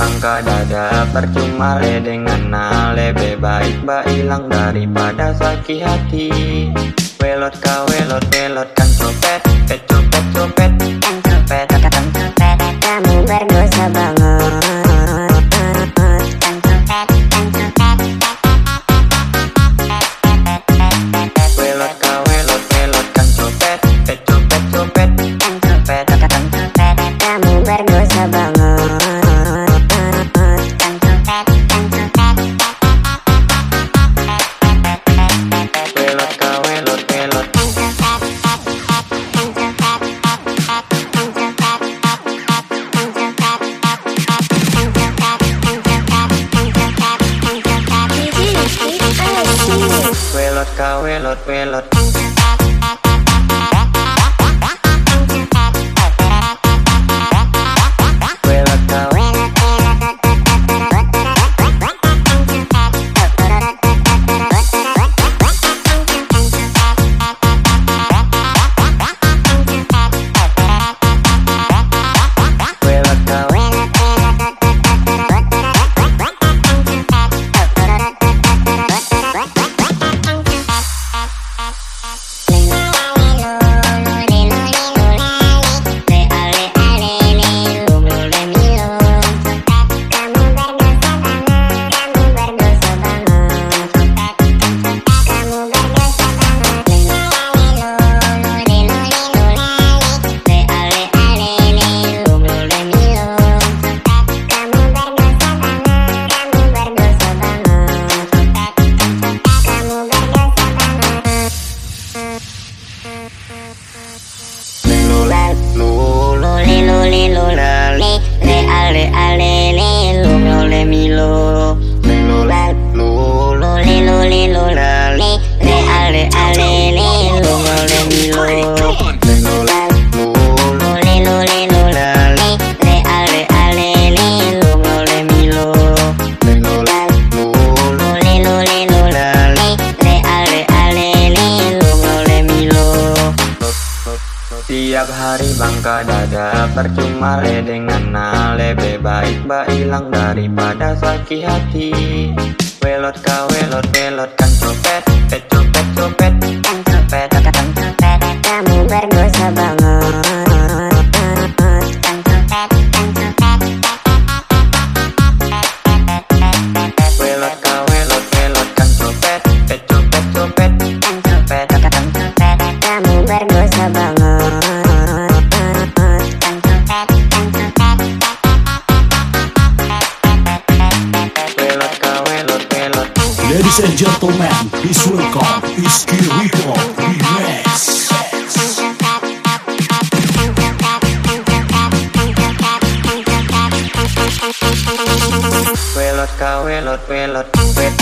bangka dada Percuma le dengan na Lebih baik ba hilang daripada sakit hati. Welot ka welot welot kan copet Pet copet Welot ka welot welot Tiap hari bangka dada Percuma le dengan Lebih baik ba hilang daripada sakit hati. Welot ka welot welot kan copet Pet copet copet kan copet. Kan copet kamu berdosa banget. Kan copet kan copet. Welot ka welot welot kan copet Pet copet kan copet Ladies and gentlemen, please welcome Iskiriko Remax. Wilot ka, wilot, wilot, wilot